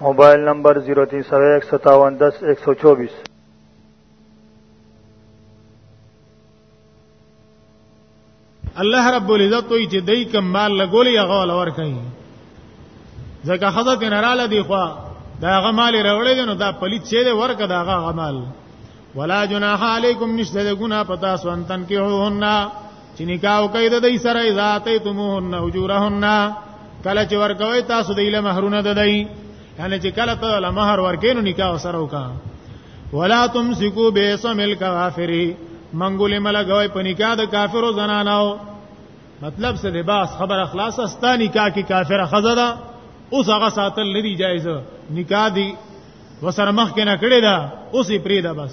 موبایل نمبر 03015710124 الله رب العزت وی چې دای کم مال لګولې هغه لور کوي ځکه خزه تنراله دی خو دا هغه مال راوړې نو دا پلیت شه دی ورکه دا هغه مال ولا جناح علیکم نشته ګنا پتا سو انتن کې هو نه چې نکاح کوي د دې سره ذاتې تمهن اجورهن کله چې ورکوي تاسو د اله مہرونه د دې یعنی چې کله ته له مہر ورکینو نکاح سره وکا ولا تمسکو بیسم الکافری منګول ملګوي په نکاح د کافرو زنانو مطلب څه لباس خبر اخلاص استا نکاح کې کافر خزه ده اوس هغه ساتل لري جایز نکاح دی وسره مخ کې نه کړی دا اوس یې پریدا بس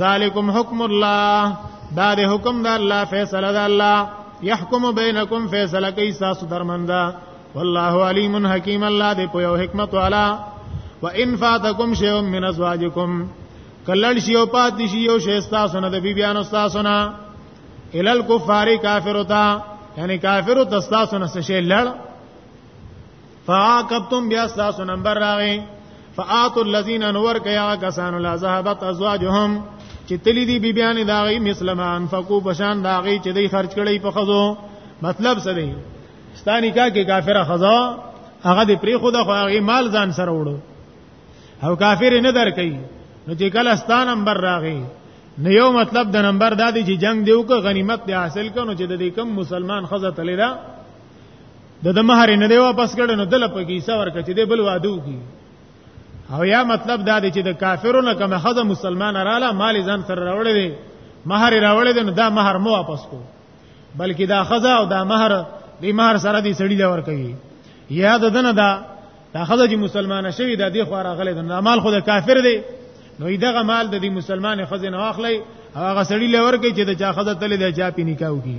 ذالکم حکم الله دا د حکم د الله فیصله د الله يحكم بينكم فیصله کوي تاسو درمنده والله علیم حکیم الله دې په یو حکمت والا وان فاتکم شیء من ازواجکم کلل شی او پات شی یو شی تاسو نه د بیبیانو تاسو نه الال کفار کافر ہوتا یعنی کافر تاسو نه څه شی لړ فعاقبتم بیا تاسو نمبر راغی فآتوا الذين نور کیا کسان لا ذهبت ازواجهم چې تلی دی بیبیان دا غي مسلمان فقو بشان دا غي چې دی خرج کړي په خزو مطلب څه دی ستانی کا کې کافره خزا هغه دې پری خدا خو هغه مال ځان سره وړو او کافر نه در کوي نو چې کله ستان نمبر راغی نو یو مطلب د نمبر دا دی چې جنگ دیو که غنیمت دی حاصل کړو چې د دې کم مسلمان خزه تلی دا د د مہر نه دی واپس کړي نو دل په کیسه ورکړي چې دی بل وادو کی او یا مطلب دا دی چې د کافرونو کوم خزه مسلمان رااله مال ځان سره راوړی دی مہر راوړی دی نو دا مہر مو واپس کو بلکې دا خزه او دا مہر دی مہر سره دی سړی لور کوي یا د دنه دا دا خزه چې مسلمان شوی دا دی خو راغلی دا مال خو د کافر دی نو دغه مال د دې مسلمان خزه نه واخلي هغه سړی لور کوي چې د چا خزه تل د چا پی نکاح کوي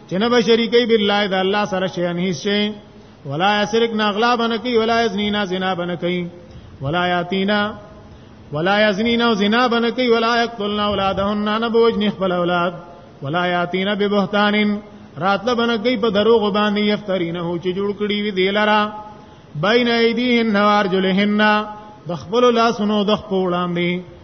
چې نه به شریکي بالله د الله سره شي نه هیڅ شي ولا یسرک نغلا بنه کوي ولا یزنینا زنا بنه کوي ولا یاتینا ولا یزنینا زنا بنه کوي ولا یقتلن اولادهن نه بوجنی خپل اولاد ولا یاتینا ببهتان راتله بنه کوي په دروغ باندې یفترینه چې جوړ کړی وی دی لرا بین ایدیهن وارجلهن د خپل لاسونو د خپل وړاندې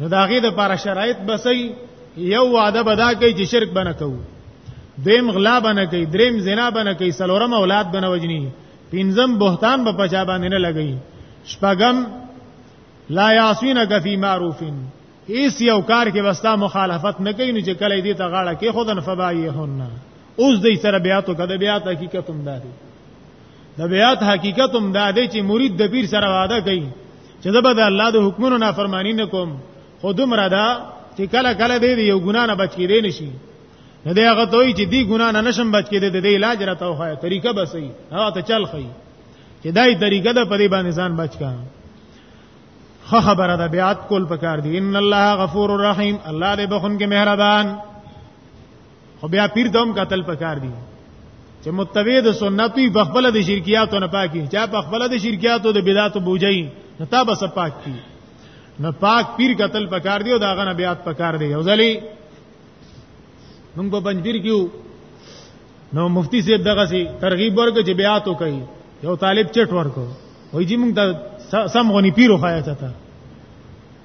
نو دا غي د لپاره شرایط بسې یو وعده بدا کوي چې شرک بنه کوو دیم غلا بنه کوي دریم زنا بنه کوي سلورم اولاد بنه وجني پنځم بهتان په پچا باندې نه لګي شپږم لا یاسینک فی معروفین ایس یو کار کې وستا مخالفت نه کوي نو چې کله دې ته غاړه کې خودن فبایهن اوس دې سره بیا ته کده بیا ته حقیقت هم داري د بیات حقیقت هم دا دی چې مرید د پیر سره وعده کوي چې زه به د الله د حکمونو نافرمانی نه کوم خو دومره دا چې کله کله دې یو ګنا نه بچ کېدې نشي نه دی هغه دوی چې دی ګنا نه نشم بچ کېدې د دې علاج راته وایي طریقه به صحیح هغه ته چل خي چې دای طریقه د پرې باندې ځان بچ کا خو خبره ده بیات کول پکار دی ان الله غفور رحیم الله دې بخون کې مهربان خو بیا پیر دوم قتل پکار دی چې متبع د سنت وي بخبل د شرکیاتو نه پاکي چا بخبل د شرکیاتو د بدعت بوجي نه تا بس پاک کی نه پاک پیر قتل پکار دی او داغه نه بیات پکار دی یو ځلی موږ په پنځیر کیو نو مفتی صاحب دغه سي ترغیب ورکړي چې بیات وکړي یو طالب چټ ورکو وای جی موږ د سم غونی پیرو خایا چاته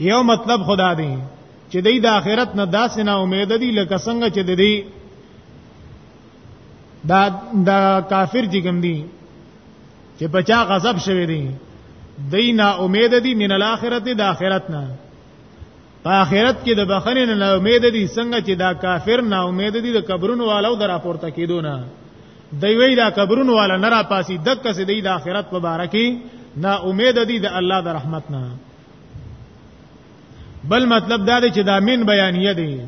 یو مطلب خدا دی چې دای د آخرت نه داسې نه امید دي لکه څنګه چې د دې دا دا کافر چې کوم دي چې بچا غضب شوی دی دای نه امید دي من الاخرت د آخرت نه په آخرت کې د بخنه نه امید دي څنګه چې دا کافر نه امید دي د قبرونو والو در اپورته کیدو نه دی وی دا قبرونو والا نه را پاسی دک سي دی د آخرت په باره کې نا امید دي د الله د رحمت نه بل مطلب دا دی چې دا مين بیانیه دی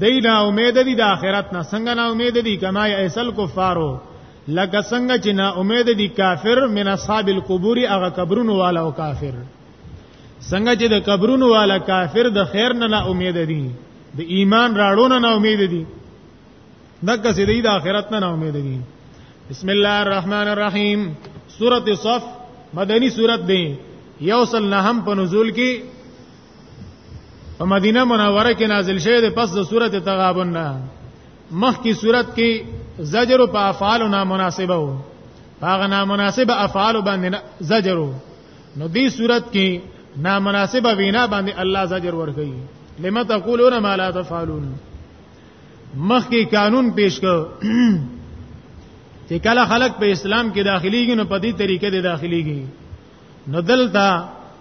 دی نا امید دي د آخرت نه څنګه نا امید دي کما ایسل کفارو لکه څنګه چې نا امید دي کافر من اصحاب القبور هغه قبرونو والا او کافر څنګه چې د قبرونو والا کافر د خیر نه نا امید دي د ایمان راړو نه نا امید دي دغه سې د آخرت نه امید دي بسم الله الرحمن الرحیم سورۃ صف مدنی سورۃ دی یوصل نه هم په نزول کې په مدینه منوره کې نازل شوه د پس د سورۃ تغابن نه مخ کی صورت کې زجر په افعال نامناسبه وو هغه نامناسبه افعال باندې زجر نو دې صورت کې نامناسبه وینا باندې الله زجر ورکړي لمه تقولون ما لا تفعلون مخکې قانون پیش کړ چې کله خلک په اسلام کې داخليږي نو په دې طریقې د داخليږي نو دلته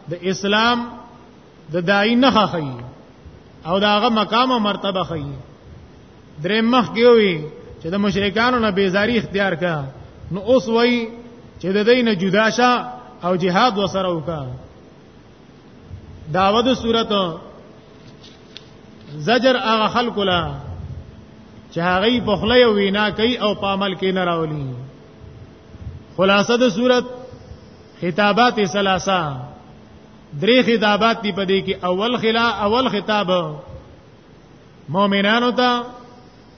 د اسلام د دای نه خخی او داغه مقام او مرتبه خی درې مخ کې وي چې د مشرکانو نه بیزاری اختیار کا نو اوس وای چې د دین جدا شه او جهاد وسره وکړه داود صورت زجر هغه خلق لا چې هغه په خله یو وینا کوي او په عمل کې نه راولي خلاصه د صورت خطابات ثلاثه درې خطابات دی په دې کې اول خلا اول خطاب مؤمنانو ته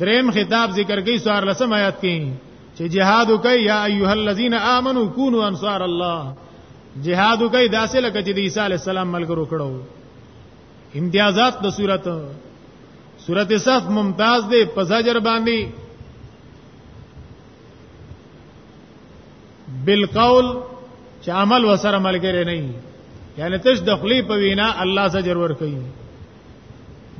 دریم خطاب ذکر کوي سوار لسم آیات کې چې جهاد کوي یا ایها الذین آمنو کونو انصار الله جهاد کوي داسې لکه چې د عیسی علی السلام ملګرو کړو امتیازات د صورت صورت صف ممتاز دی په زجر باندې بالقول چې عمل وسره ملګری نه یعنی تش د خلی په وینا الله زجر ور کوي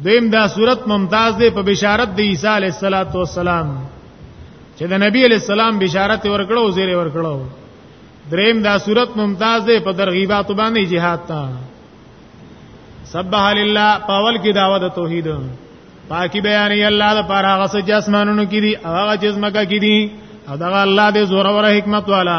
دیم دا صورت ممتاز دی په بشارت د عیسی علیه السلام چې د نبی علیه السلام بشارت ورکړو زیره ورکړو دریم دا صورت ممتاز دی په ترغیبات باندې jihad تا سبح لله پاول کی دعوت توحید پاکی بیان ای الله د پاره هغه سچ اسمانونو کې دي هغه چې زمکه کې دي او دا الله دې زوره ور حکمت والا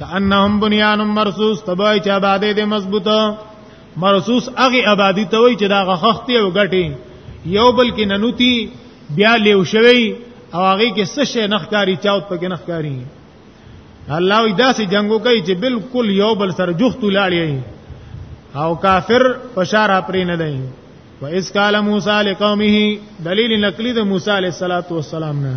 کانهم بنیان مرصوص تبای چې آبادې دې مضبوطه مرصوص هغه آبادی ته وای چې دا غختی او غټي یو بل کې ننوتی بیا لیو شوی او هغه کې څه شي نخکاری چاوت پکې نخکاری الله وی داسې جنگو کوي چې بالکل یو بل سره جوخت لاړی او کافر پشار اپری نه دی و اس قال موسی لقومه دلیل نقلی د موسی علیه الصلاۃ والسلام نه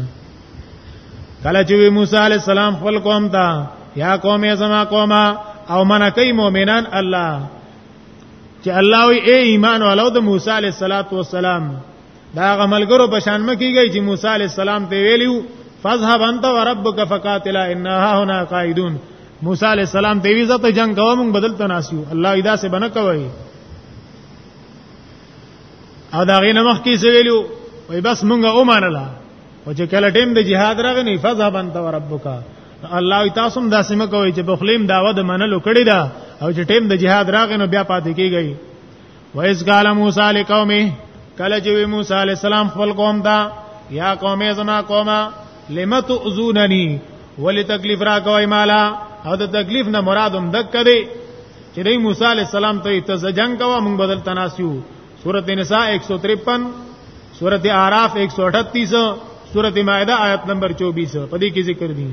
کله چې موسی علیه السلام خپل قوم ته یا قوم زما قومه او منکې مؤمنان الله چې الله وی اے ایمان والو د موسی علیه الصلاۃ والسلام دا غملګرو په شان مکیږي چې موسی علیه السلام ته ویلیو فذهب انت وربك فقاتلا انها هنا قائدون موسی علیہ السلام دیوی زته جنگ کوم بدلته ناسیو الله ادا سے بنه کوي او دا غي نه مخ کې سویلو وای بس مونږه او مانلا او چې کله ټیم د جهاد راغی نه فذهب انت وربک الله تاسو هم داسې مکوئ چې بخلیم داوه د منلو کړی دا او چې ټیم د جهاد راغی نو بیا پاتې کیږي وایس قال موسی لقومه کله چې موسی علی السلام خپل قوم دا یا قومه زما قومه لما تؤذونني ولی تکلیف را کوي مالا او د تکلیف نه مراد هم دک دی چې دی موسی علی السلام ته ته زجنګ کوا مونږ بدل تناسیو سورۃ النساء 153 سورۃ اعراف 138 سورۃ مائده آیت نمبر 24 په دې کې ذکر دي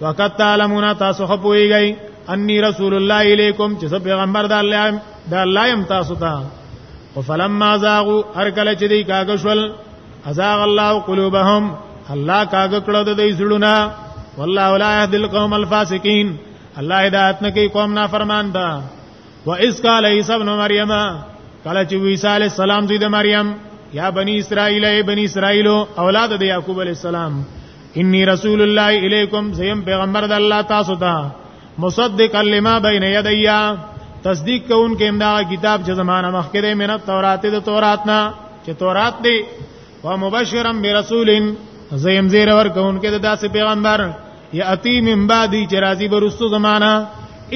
وقد تعلمون تاسو خپويږئ انی رسول الله الیکم چې پیغمبر د الله د الله يم تاسو ته وفلما زاغوا ارکل چې دی کاګه شول ازاغ الله قلوبهم الله کاګه کړه د دې زړونه والله لا يهدي القوم الفاسقين الله هدایت نه کوي قوم نافرمان ده و اس قال عيسى ابن مريم کله چې عيسى عليه السلام زوی د مریم یا بنی اسرائیل ای بنی اسرائیل اولاد د یعقوب علیہ السلام انی رسول الله الیکم زیم پیغمبر د الله تاسو ته مصدق لما بین یدیا تصدیق کون کې امدا کتاب چې زمانہ مخکې ده مینه تورات د تورات نه چې تورات دی و مبشرا برسول زیم زیر ور کون کې د داسې پیغمبر یاتی من بعدی چې راضی برستو زمانہ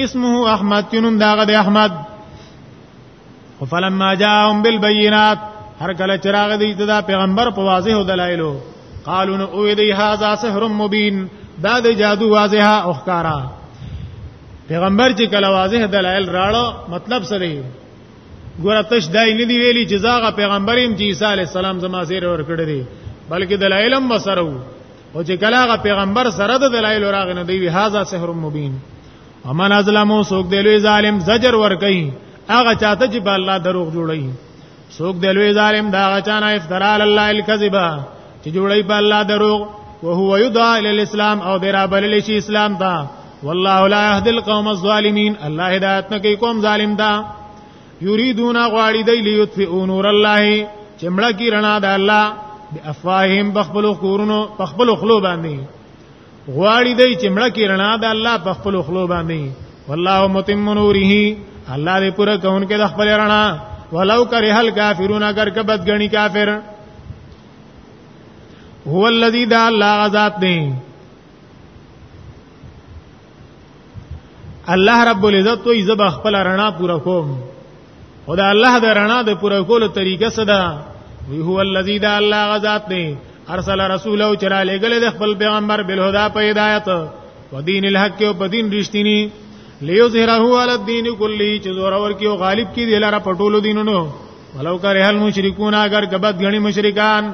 اسمه احمد تنم داغه د احمد فلما جاءهم بالبينات هر کله چراغ دی ته دا پیغمبر په واضح دلایلو قالو نو او دی هاذا سحر مبین دا د جادو واضح او ښکارا پیغمبر چې کله واضح دلایل راړو مطلب سره ګوره تش دای نه دی ویلی چې زاغه پیغمبریم چې عیسی علی السلام زما زیر ور کړی دی بلکې دلایل هم وسره او چې کله هغه پیغمبر سره د دلایل راغنه دی وی هاذا سحر مبین ومن ازلمو سوک دی لوی ظالم زجر ور کوي هغه چاته چې په الله دروغ جوړي سوک دی لوی ظالم دا هغه چانه افترا علی الله الکذبا چې جوړي په الله دروغ او هو یدعا الی الاسلام او درا بلل شي اسلام ته والله لا يهدي القوم الظالمين الله هدایت نه کوي قوم ظالم دا یریدون غواړي دی لیطفئوا نور الله چې مړه کی رڼا د الله بافواههم بخبل خورونو بخبل خلو باندې غواړي دی چې مړه کې رڼا د الله په خپل خلو باندې والله متم نوره الله دې پوره کوونکې د خپل رڼا ولو کرے هل کافرون اگر کبد غنی کافر هو الذی دا الله غزاد دی الله رب العزت وی زب خپل رڼا پوره کوم او دا الله د رڼا د پوره کولو طریقه څه ده وی هو الذی دا الله غزاد دی ارسل رسوله او چرا لګل د خپل پیغمبر بل هدا په هدایت و دین الحق او په دین رښتینی لیظهره علی الدین کلی چې زور اور کیو غالب کی دی لاره پټولو دینونو ولو کرے هل مشرکون اگر کبد غنی مشرکان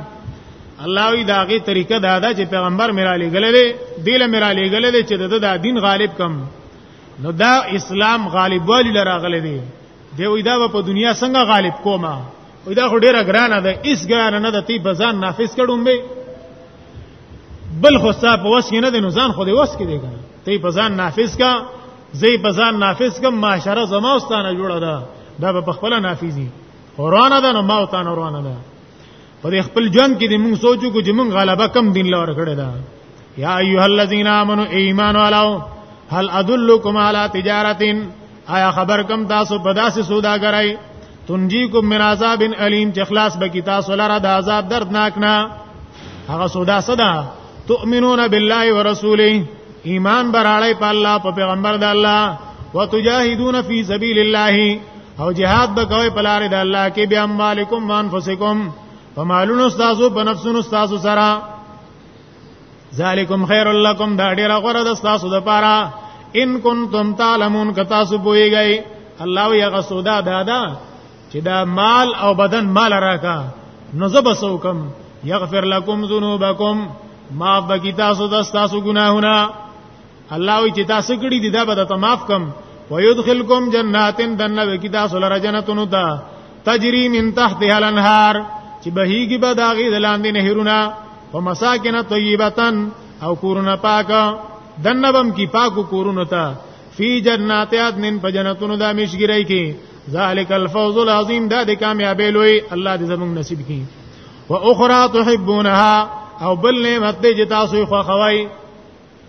الله وی داغه طریقه دا ده چې پیغمبر میرا لګل دی دیل میرا لګل دی چې د دین غالب کم نو دا اسلام غالب والی لراغله دی دی وای دا په دنیا څنګه غالب کوما وای دا خو ډیره ګرانه ده اس ګرانه نه ده تی بزان نافذ کړم به بل خو صاحب وس نه ده نو ځان خو دی وس کې دی کنه تی بزان نافذ کا زی بزان نافذ کم معاشره زما واستانه جوړه ده دا په خپل نافذي ورانه ده نو ما واستانه ورانه ده پر خپل ژوند کې موږ سوچو کو چې موږ غلبه کم دین لور کړی دا یا ایها الذین آمنو ایمان والو هل ادلکم علی تجارتین آیا خبر کم تاسو په داسې سوداګرای تنجیکم من عذاب الیم چې خلاص به کی تاسو لره د عذاب دردناک نه هغه سودا صدا تؤمنون بالله ورسوله ایمان براړی په الله په پیغمبر د الله وتجاهدون فی سبیل الله او جهاد به کوي په لار د الله کې بیا مالکم وانفسکم په مالونو تاسو په نفسونو تاسو سره ذالکم خیر لکم دا ډیر غره د تاسو د پاره ان کنتم تعلمون که تاسو پوهیږئ الله وی هغه سودا دادا چې دا مال او بدن مال راکا نو زبسوکم یغفر لکم ذنوبکم معاف بکی تاسو د تاسو ګناهونه الله وی چې تاسو کړي دي دا به تاسو معاف کم ويدخلکم جناتن دنه وکي تاسو لره جنتونو ته تجري من تحتها الانهار چې بهيږي به داغي دلاندې نهرونه ومساکن طیبتن او کورونه پاک دنه بم کی پاکو کورونه ته فی جنات عدن په جنتونو د مشګری کې ذالک الفوز العظیم دا د کامیابی لوی الله دې زموږ نصیب کړي واخرى تحبونها او بل نعمت دې چې تاسو خو خوای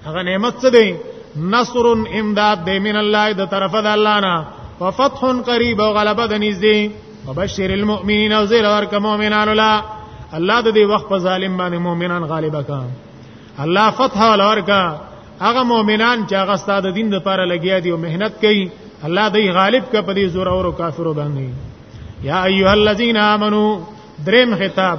هغه نعمت څه دی نصر امداد دی من الله د طرف د الله نه وفتح قریب او غلبه د نږدې وبشر المؤمنین او زیر ورک مؤمنان لا الله د دې وخت په ظالم باندې مؤمنان غالبه کا الله فتح ولورکا هغه مؤمنان چې هغه ستاسو دین لپاره لګیا دي او مهنت کوي الله دې غالب کا په دې زور او کافرو باندې یا ایها الذین آمنو دریم خطاب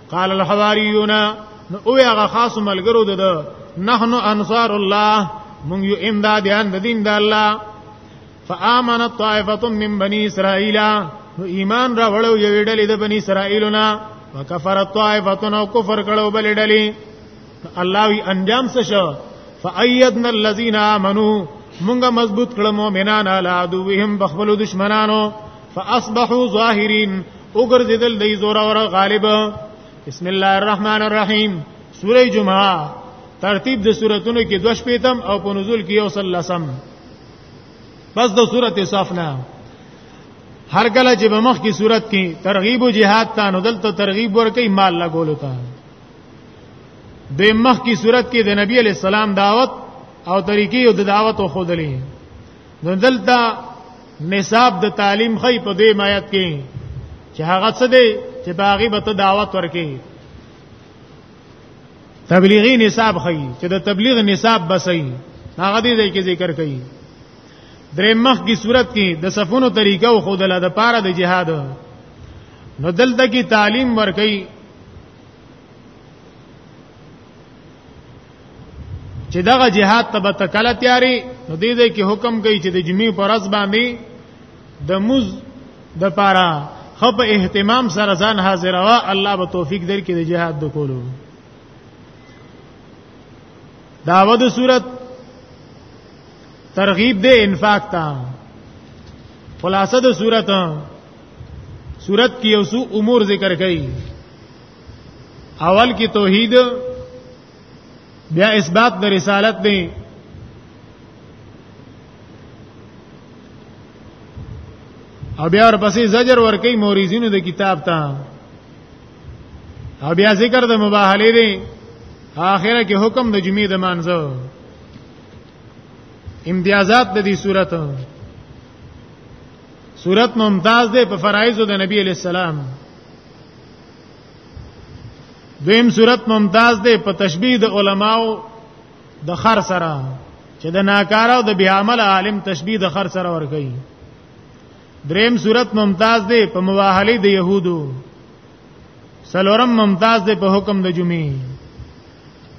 قال الحواریون نو او هغه خاص ملګرو ده نحنو انصار الله مونږ یو امدادیان د دین د الله فآمن طائفه من بني اسرائيل نو ایمان را وړو یو ډلې د بني اسرائیلونه وکفر طائفه نو کفر کړو بل ډلې الله وی انجام څه شو فأيدنا الذين آمنوا مونږه مضبوط کړه مؤمنان علی عدوهم بخبل دشمنانو فاصبحوا ظاهرين وګرځیدل دی زور اور غالب بسم الله الرحمن الرحیم سوره جمعه ترتیب د سوراتونو کې دوش پیتم او په نزول کې یو صلی لسم پس د سورته صف نه هر کله چې په مخ کې صورت کې ترغیب او جهاد ته نو دلته ترغیب ورکې مال لګول تا د مخ کې صورت کې د نبی علی السلام دعوت او طریقې او د دعوت خو دلې نو دلته نصاب د تعلیم خې په دې مایت کې چې هغه څه دی چې باغی به ته دعوت ورکې تبلیغی نصاب خې چې د تبلیغ نصاب بسې هغه دې ځای کې ذکر کړي درې مخ کی صورت کې د صفونو طریقه او خودله د پاره د جهاد نو دلته کې تعلیم ورکې چې دغه جهاد ته به تکله تیاری نو دې دې کې حکم کوي چې د جمعې پر ورځ باندې د مز د پاره خپ اهتمام سره ځان حاضر وا الله به توفیق درکړي د جهاد د کولو داوود صورت ترغیب دے انفاق تا خلاصه د صورت صورت کې یو څو امور ذکر کړي اول کې توحید بیا اثبات د رسالت دی او بیا ورپسې زجر ورکې موريزینو د کتاب ته او بیا ذکر د مباهله دی اخره کې حکم د جمعې د مانځو امتیازات د دې صورت صورت ممتاز ده په فرایض د نبی علی السلام دویم صورت ممتاز دی په تشبیه د علماو د خر سره چې د ناکاره او د بی عمل عالم تشبیه د خر سره ورکړي دریم صورت ممتاز دی په مواهله د يهودو سلورم ممتاز دی په حکم د جمعې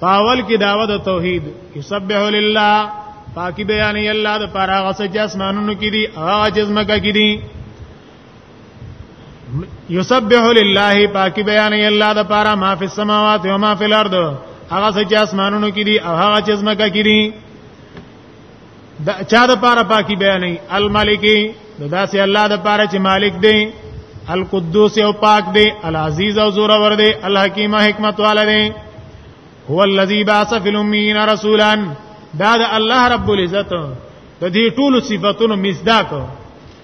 پاول کې دعوت او توحید یسبح لله پاکی بیان الله د پاره غسه چې اسمانونو کې دي هغه چې زمکه کې دي یسبح لله پاکی بیان الله د پاره ما فی السماوات و ما فی الارض هغه څه چې اسمانونو کې دي او هغه چې زمکه کې دي دا چا د پاره پاکی بیان الملک نو دا سي الله د پاره چې مالک دی القدوس او پاک دی العزیز او زور ور دی الحکیم حکمت والا دی هو الذی بعث فی الامین رسولا دا د الله رب العزت د دې ټولو صفاتونو مصداق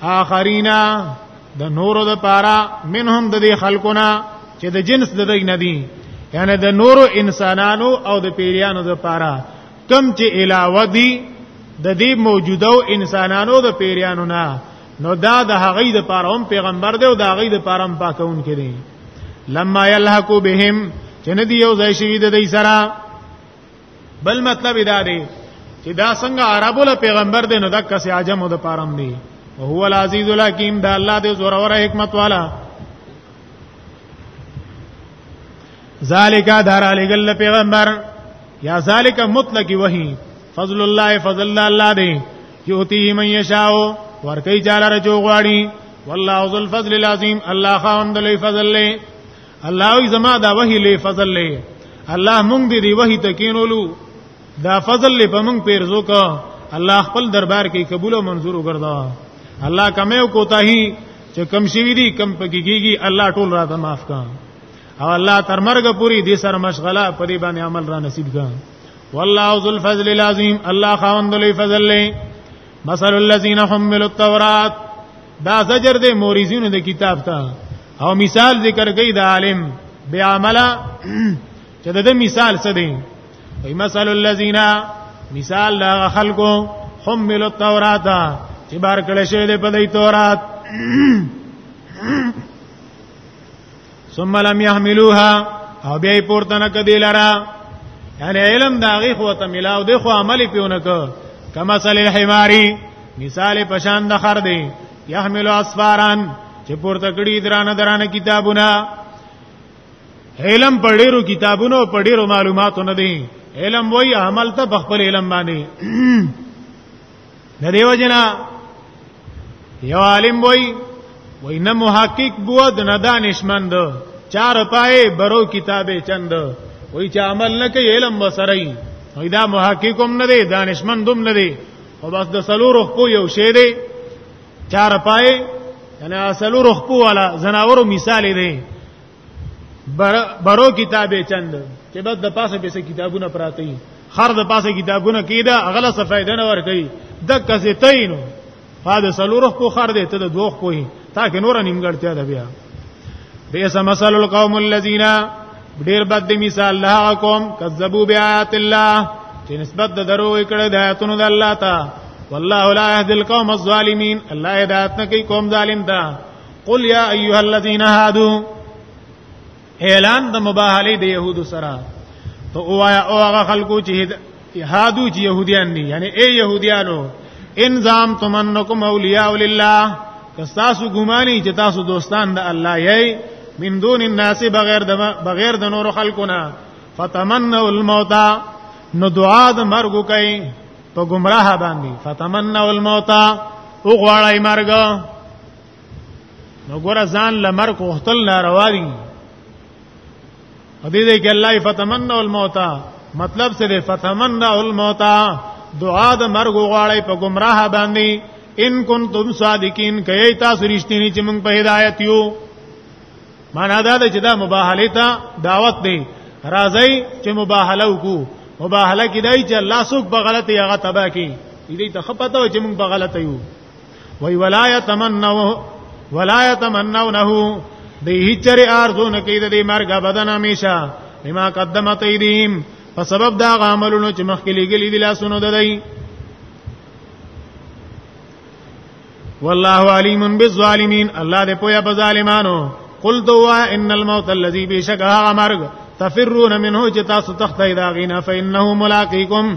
اخرینا د نورو د پارا منهم د دې خلقنا چې د جنس د دې ندي یعنی د نورو انسانانو او د پیریانو د پارا کم چې علاوه دي د دې موجوده انسانانو د پیریانو نه نو دا د هغې د پاره هم پیغمبر دی او د هغې د پاره هم پاکون کړي لما یلحقو بهم چې ندی یو ځای شوی د دې سره بل مطلب دا دی چې دا څنګه عربو له پیغمبر دی نو دا کسې عجمو د پارم دی او هو العزیز الحکیم دا الله دې زور اور حکمت والا ذالک دار علی گل پیغمبر یا ذالک مطلق وحی فضل الله فضل الله دی یوتی من یشاء ورکی جاله رجو غواړي والله ذو الفضل العظیم الله خاوند لوی فضل له الله وی زما دا وحی له فضل له الله مونږ دې دی وحی تکینولو دا فضل له پمنګ پیرزو کا الله خپل دربار کې قبول او منظور وګرځا الله کمیو کوتاهی چې کم شوی دی کم پکېږي الله ټول راته معاف کا او الله تر مرګ پوری دې سره مشغله پرې باندې عمل را نصیب کا والله ذو الفضل العظیم الله خاوند لوی فضل له مثل الذين حملوا التوراة دا زجر دې مورزینو د کتاب ته او مثال ذکر کوي د عالم بیا عملا چې د مثال څه دی وي مثل الذين مثال دا خلکو حملوا التوراة چې بار کړه شوی په دې تورات ثم لم يحملوها او بیا پورته نه کدی لرا یعنی علم دا غي خو ته ملاو دی خو عمل پیونه ک کما سل الحماری مثال پشان د خر دی يحمل اسفاران چې پورته کړي درانه درانه کتابونه علم پړیرو کتابونو پړیرو معلوماتو نه دی علم وای عمل ته بخپل علم باندې د دیو جنا یو عالم وای وای نه محقق بود نه دانشمند چار پای برو کتابه چند وای چې عمل نه کوي علم وسرای وای دا محقق هم نه دی دانشمند هم نه دی او بس د سلور خو یو شی دی چار پای یعنی سلور خو والا زناورو مثال دی برو کتابه چند چې بس د پاسه به کتابونه پراته دي خر د پاسه کتابونه کیده اغله څه فائدہ نه ور کوي د کسه تینو فاده سلورخ کو خر دې ته د دوخ کوی تاکه نور نیمګړتیا ده بیا بیس مثل القوم الذين ډیر بد دی مثال له قوم کذبوا بیاات الله چې نسبت د درو کړه د آیاتونو د الله ته والله لا يهدي القوم الظالمين الله هدایت نه کوي قوم ظالم ته قل یا ایها الذین هادو اعلان د مباهله د يهودو سره ته وایا او هغه خلکو چې هادو چې يهوديان دي یعنی اے يهوديانو ان زام تمنکم اولیاء لله که تاسو ګماني چې تاسو دوستان د الله یې من دون الناس بغیر د بغیر د نور خلقنا فتمنوا الموت نو دعا د مرګ کوي په گمراه باندې فتمنوا الموت او غواړی مرګ نو ګور ځان لمر کو خپل ناروا دي حدیث کې الله فتمنوا الموت مطلب څه دی فتمنوا الموت دعا د مرګ غواړی په گمراه باندې ان کنتم صادقین کای تاسو رښتینی چې موږ په هدایت یو معنا دا ده چې دا مباهله ته دعوت دی راځي چې مباهله وکړو مباهله کې دای چې الله څوک په غلطي هغه تبا کی دې ته خپته چې موږ په غلطه یو وی ولا یتمنو ولا یتمنونه د هیچره ارزو نه کید د مرګ بدن همیشه بما قدمت ایدیم په سبب دا عملونو چې مخکې لګلې دي لاسونو ددای والله علیم بالظالمین الله دې پویا په ظالمانو قل دوا ان الموت الذي بشکها مرګ تفرون منه چې تاسو تخته دا غینا فانه ملاقاتکم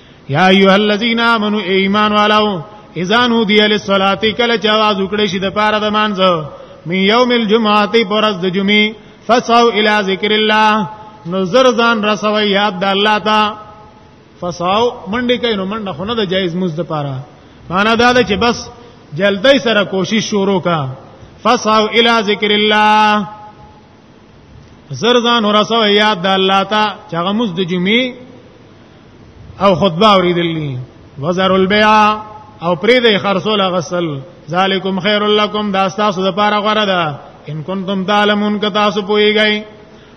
یا ایها الذین آمنو ایمان والو اذا نودی للصلاه کله چې आवाज وکړي شي د پاره د مانځو من یوم الجمعه پرز د جمعې فسعوا الى ذکر الله نو زر ځان رسوي یاد د الله تا فساو منډه کوي نو منډه خو نه د جایز مز د پاره معنا دا ده چې بس جلدی سره کوشش شروع کا فساو الی ذکر الله زر ځان ورسو یاد د الله تا چې هغه مز د جمعې او خطبه اوریدلې وزر البيع او پرې د خرصول غسل ذالکم خیر لکم دا تاسو د پاره غره ده ان کنتم تعلمون که تاسو پوهیږئ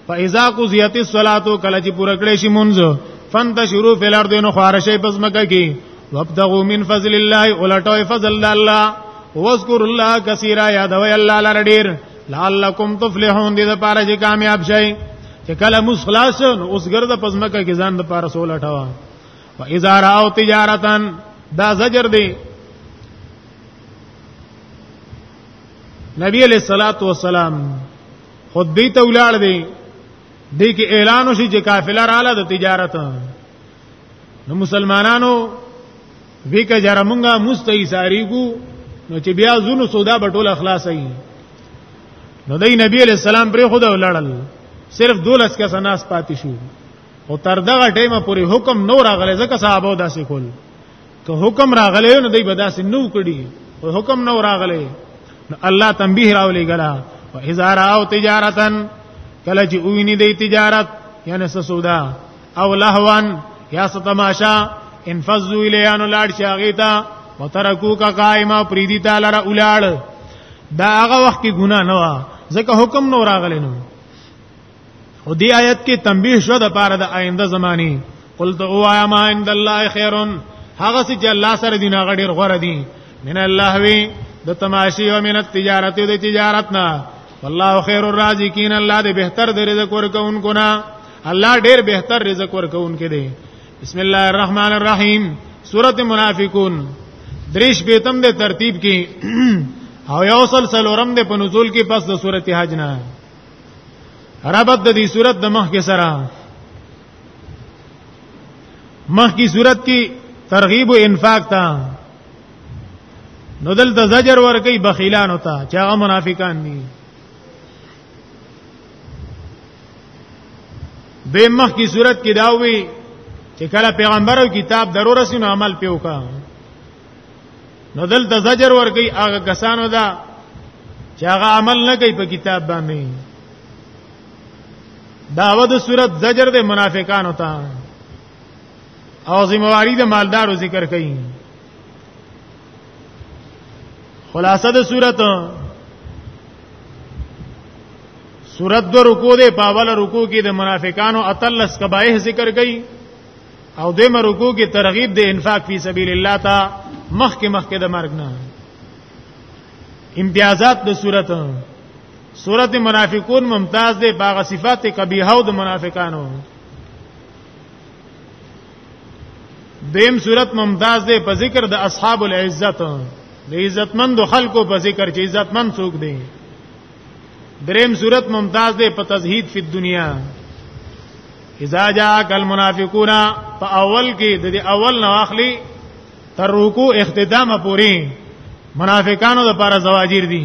فاذا قضیت الصلاه کله چې پوره کړې شي مونږ فانتشروا فی الارض نو خارشی پس مکه کې وابتغوا من فضل الله ولټوي فضل الله واذكروا الله كثيرا يا دوي الله لرډير لعلکم تفلحون دې لپاره چې کامیاب شئ چې کله موس خلاص نو اوس ګرځه پزمکه کې ځان د پاره سول اٹاوا و اذا راو تجارتن دا زجر دی نبی علیہ الصلات والسلام خود دې ته ولاړ دی دې کې اعلان وشي چې قافله رااله د تجارت نو مسلمانانو وکه جره مونږه مستې ساری کو نو چې بیا زونو سودا بټول اخلاص ای نو دای نبی علیہ السلام پر خدا ولړل صرف دولس کس ناس پاتې شو او تر دغه ټیمه پورې حکم نو راغله ځکه صحابه داسې کول که حکم راغله نو دای به داسې نو کړي او حکم نو راغله نو الله تنبیه راولې غلا و اذا راو تجارتن کله چې ویني دی تجارت یعنی سودا او لهوان یا ستماشا انفذو الیان لاړ شاغیتا وترکو کا قائما پریدی تعالی را اولاړ دا هغه وخت کې ګنا نه و ځکه حکم نو راغلی نو او دی آیت کې تنبیه شو د پاره د آینده زمانی قلت او یا ما عند الله خیرن هغه چې الله سره دین هغه ډیر غوړه دي من الله وی د تماشی او من التجارت او د تجارت نه والله خیر الرازقین الله دې بهتر درې د کور کوونکو نه الله ډیر بهتر رزق ورکوونکی دی بسم الله الرحمن الرحیم سورۃ منافقون دریش بیتم د ترتیب کې او یو سل سلورم د په نزول کې پس د سورۃ حج نه ربط د دې سورۃ د مخ کې سره مخ کی صورت کی ترغیب و انفاق تا نو دلته زجر ورکی بخیلان ہوتا چاغه منافقان دي به مخ کی صورت کې دا وی چې کله پیغمبر او کتاب ضرور سین عمل پیو کا نو دل ته زجر ورګي هغه کسانو دا چې هغه عمل نه کوي په کتاب باندې داود صورت زجر د منافقانو ته او ذمہواری د مالدارو ذکر کوي خلاصه د صورت صورت دو رکو دے پاول رکو کی د منافقانو اتلس کبائح ذکر گئی او دیم رکو کی ترغیب دے انفاق فی سبیل اللہ تا مخ کے مخ کے د مرگ نه امتیازات د صورت صورت منافقون ممتاز دے باغ صفات قبیحه د منافقانو دیم صورت ممتاز دی په ذکر د اصحاب العزت د عزتمند خلکو په ذکر چې عزتمند څوک دی دریم صورت ممتاز دی په تزهید فی دنیا اذا جاءك المنافقون په اول کې د اول نو اخلي تر رکوع اختتام پوري منافقانو د پر زواجیر دي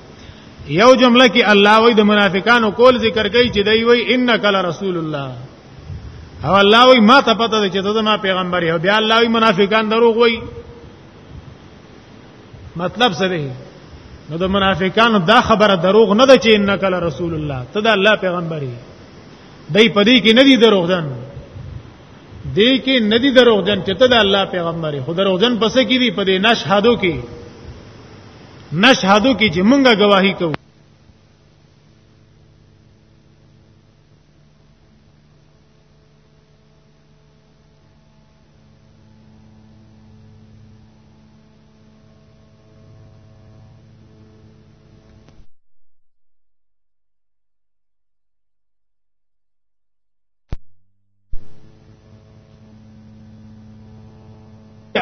یو جمله کې الله وای د منافقانو کول ذکر کوي چې دی وای انک لرسول الله او الله وای ما ته پته ده چې ته ما پیغمبر یې بیا الله وای منافقان دروغ وای مطلب څه دی نو د منافقانو دا خبره دروغ نه ده چې انک لرسول الله ته د الله پیغمبر یې دای پدې کې نه دی دروغ دن دې کې ندی دروغجن چې ته د الله پیغمبر خو دروغجن پس کې دی په دې نشهادو کې نشهادو کې چې مونږه گواہی کوو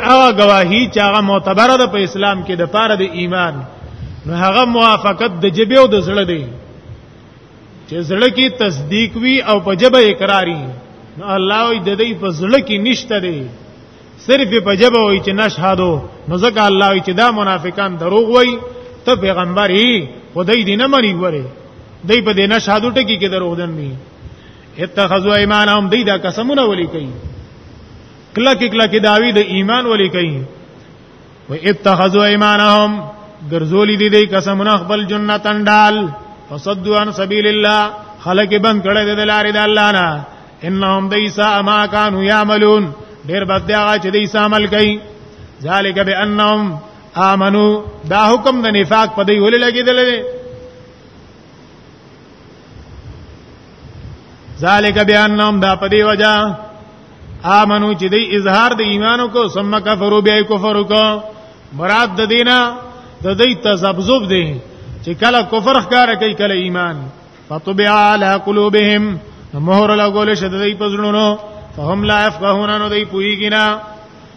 هغه گواهی چې هغه معتبره ده په اسلام کې د پاره د ایمان نو هغه موافقت د جبه او د زړه دی چې زړه کې تصدیق وي او په جبه اقراري نو الله وي د دې په زړه کې نشته دی صرف په جبه وي چې نشهادو نو ځکه الله وي چې دا منافقان دروغ وي ته پیغمبر یې خدای دې نه مني وره دای په دې نشهادو ټکی کې دروغ دن نه اتخذوا ایمانهم دی دا قسمونه ولي کوي کله کله کې داوی د ایمان ولي کوي و اتخذوا ایمانهم ګرځولې دي دی قسمونه خپل جنتن ډال فصدوا عن سبیل الله خلق بند کړه د لارې د الله نه انهم دیسا ما كانوا يعملون ډیر بد دی هغه چې دیسا عمل کوي ذالک بانهم امنو دا حکم د نفاق په دی ولې لګیدل دی ذالک بیان نام دا پدی وجہ آمنو چې دی اظهار د ایمانو کو ثم کفرو بیا کفر کو مراد د دینه د دې تزبذب دی چې کله کفر ښکار کوي کله ایمان فطبع على قلوبهم مهر لګول شد دی پزړونو فهم لا يفقهون نو دی پویګینا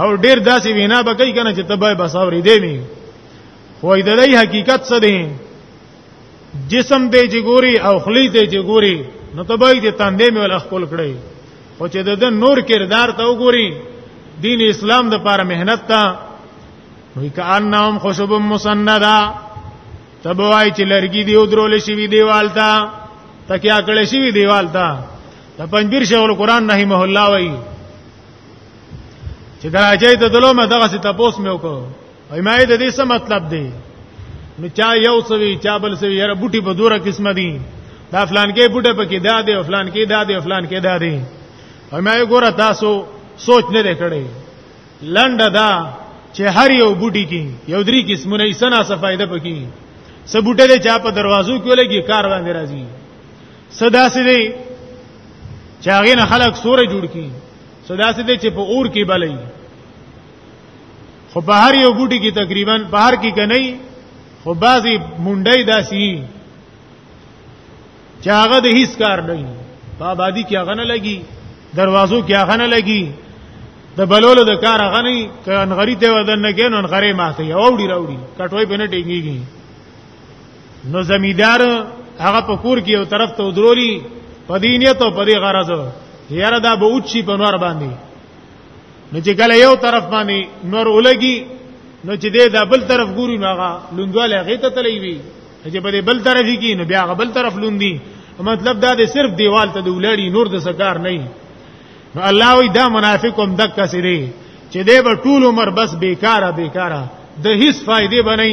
او ډیر داسې وینا به کوي کنه چې تبه بس اورې دی می خو د دې حقیقت څه دی جسم دې چې ګوري او خلی دې چې ګوري نو تبه دې تاندې مې ول خپل کړی خو چې د نور کردار ته وګوري دین اسلام د پاره مهنت تا وی کانهم خشب مسندا تبوای چې لرګي دی درول شي وی دیوال تا تکیا کړی شي وی دیوال تا د پنځیر شیخ القرآن رحمه الله وی چې دا اجازه ته دلو مې دغه څه تاسو مې وکړ او ما دې دې څه مطلب دی نو چا یو سوي چا بل سوي یاره بوټي په دوره قسمه دي دا فلان کې بوټه پکې دا دی فلان کې دا دی فلان کې دا دی او ما ګوره تاسو سوچ نه کړی لنډه دا چې هر یو بوټي کې یو درې قسمونه یې سنا څه فائدہ پکې سبوټه دې چا په دروازو کې لګي کار باندې راځي صدا سي دي چې هغه نه خلق سورې جوړ کی صدا سي دي چې په اور کې بلې خو په هر یو بوټي کې تقریبا په هر کې کني خو بعضي مونډي داسي چې هغه د هیڅ کار نه وي په آبادی کې هغه نه لګي دروازو کې هغه نه لګي د بلولو د کار هغه نه کان غری ته ودن نه کین ان غری ماته یو وړي راوړي کټوي په نه ټینګيږي نو زمیدار هغه په کور کې یو طرف ته ودرولی په دې نیت او په دې غرض یاره دا به اوچی په نور باندې نو چې کله یو طرف باندې نور ولګي نو چې دې دا بل طرف ګوري نو هغه لوندواله هغه ته تللی وي چې په دې بل طرف کې نو بیا هغه بل طرف لوندي مطلب دا دې صرف دیوال ته د ولړی نور د سکار نه نو الله وی دا منافق هم دک کسې دي چې دې به ټول عمر بس بیکاره بیکاره د هیڅ فائدې بنئ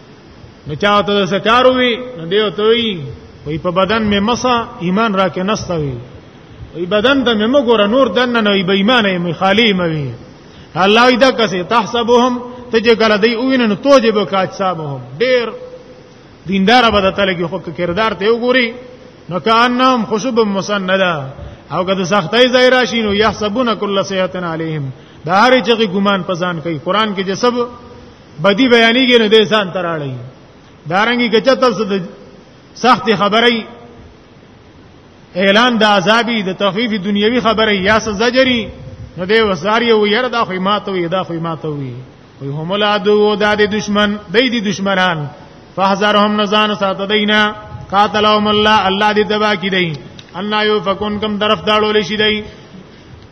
نو چا ته سکار وی نو دیو ته وی وی په بدن می مسا ایمان را کې نستا وی وی بدن ته می مګور نور دنه نو به ایمان می خالی می الله ایدا کسه تحسبهم ته چې کله دی اوینه نو توجه به کاج صاحبهم ډیر دیندار به د تل کې خو کردار ته وګوري نو کانهم خشب مسنده او که د سختۍ ځای راشي نو يحسبون كل سيئه عليهم دا هر چېږي ګمان پزان کوي قران کې جسب بدی بیانېږي نه دې ځان تراړي دارنګي کچا تاسو د سخت خبرې اعلان د عذابي د تخفیف دنیوي خبرې یا سزا جری نو دې وساری او ير دا خو ماته وي دا خو ماته وي وي هم العدو د دې دشمن د دې دشمنان فاحذرهم نزان سات دینا قاتلهم الله الله دې تبا کی دی ان یو فکون کم طرف داړو لشي دی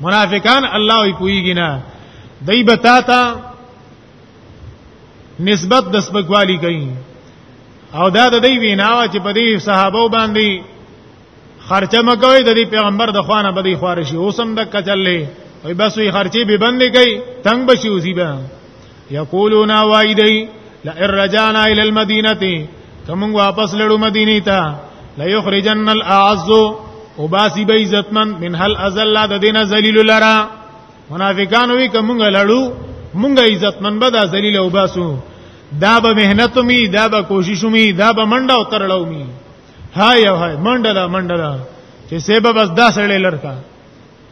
منافقان الله وی پویږي نه دای بتا تا نسبت د سپکوالی کوي او دا د دې ویناوه چې په دې صحابه باندې خرچه مکوي د دې پیغمبر د خوانه بدی خوارشي اوسم د کچلې وای بس وی خرچي به بندې کوي تنگ بشي اوسی به یقولون وایدی لئن رجعنا الى المدینه کوم واپس لړو مدینه ته لا یخرجن الاعز وباسی به عزتمن من هل ازل د دین ذلیل لرا منافقان وی کوم لړو مونږ عزتمن به دا ذلیل وباسو دا به مهنت می دا به کوشش می دا به منډه او ترړو می هاي هاي منډه دا منډه دا چې سبب بس دا سړی لړکا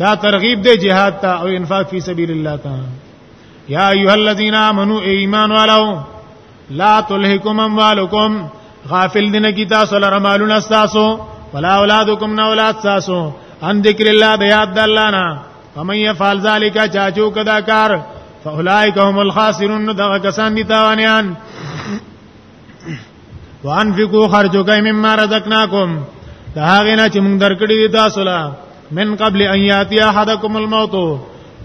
دا ترغیب دی جهاد ته او انفاق فی سبیل الله ته یا ایها الذین آمنو ایمان والو لا تلهکم اموالکم غافل دین کی تاسو لره مالونه تاسو ولا اولادکم نه اولاد تاسو ان ذکر الله بیاد د الله نه فمن يفعل ذلك چاچو کدا کار فاولائک هم الخاسرون دغه کسان دي تاوانیان وانفقوا خرجوا کای مما رزقناکم دا هغه نه چې موږ درکړي دي تاسو لا من قبل ان یاتی احدکم الموت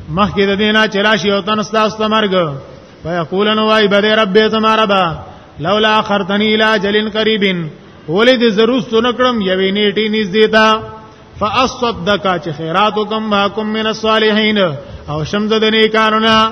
مخکې د دینه چې راشي او تن تاسو ته مرګ ويقولن وای بده رب زما رب لولا اخرتنی الى جلن قریب ولید ضرور سنکړم یوې نیټې نږدې تا فاصدق چې خیرات وکم ما کوم من الصالحین او شمد د نیکانو نه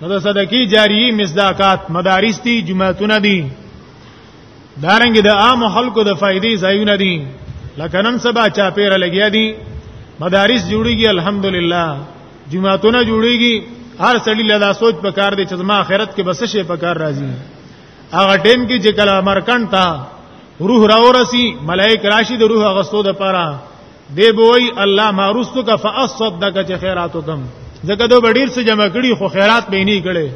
نو د صدقې جاریه مصداقات مدارس دي جمعهتون دي دارنګ د عام خلکو د فائدې ځایونه دي لکه نن سبا چا پیر لګیا دي مدارس جوړیږي الحمدلله جمعهتون جوړیږي هر سړی له سوچ په کار دي چې ما آخرت کې بس شي په کار راځي هغه ټیم کې چې کله مرکن تا روح راورسی ملائک راشد روح غستو د پاره دی به وی الله ما رستو کا فاصدق چې خیراتو کم ځکه دوی ډیر څه جمع کړي خو خیرات به نه کړي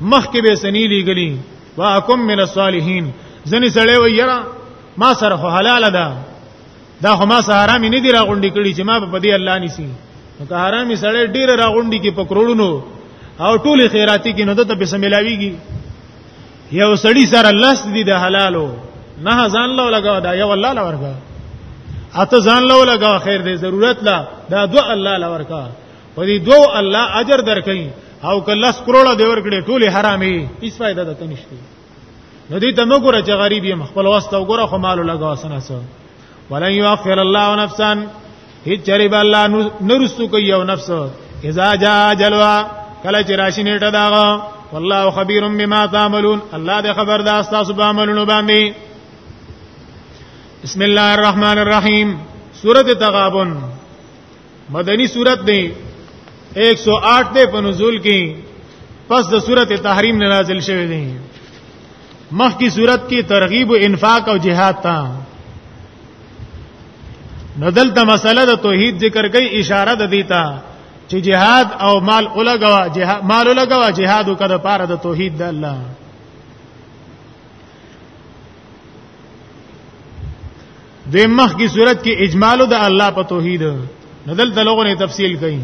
مخکې به سنی لګلی واکم من الصالحین ځنی سړی وی یرا ما سره خو حلال ده دا خو ما سره حرام نه دی راغونډي کړي چې ما په دې الله نسی نو که حرامي سړی ډیر راغونډي کې پکروړونو او ټول خیراتی کې نو ته به سملاویږي یو سړی سره لس دي د حلالو نه ځان له لګا دا یو الله له ورګا اته ځان له لګا خیر دی ضرورت لا دا دو الله له ورګا په دې دو الله اجر درکې او کله لس کروڑه دی ورکړي ټوله حرامي هیڅ فائدہ ده نشته نو دې ته مګوره چې غریب یم خپل واسطه وګوره خو مال لګا سناسه ولن يؤخر الله نفسا هیڅ چری به الله نرستو کوي یو نفس اذا جاء اجلها کله چې راشي نیټه داغه والله خبير بما تعملون الله دې خبر دا تاسو به عملونه باندې بسم الله الرحمن الرحیم سورۃ تغابن مدنی صورت دی 108 دی په نزول کې پس د صورت تحریم نه نازل شوی دی مخ کی صورت کې ترغیب او انفاق او جهاد تا ندل ته مسله د توحید ذکر کوي اشاره د دیتا چې جهاد او مال اولګوا جهاد مال اولګوا جهاد وکړه پاره د توحید د الله د مخ کی صورت کې اجمال د الله په توحید ندل دلغه نه تفصیل کړي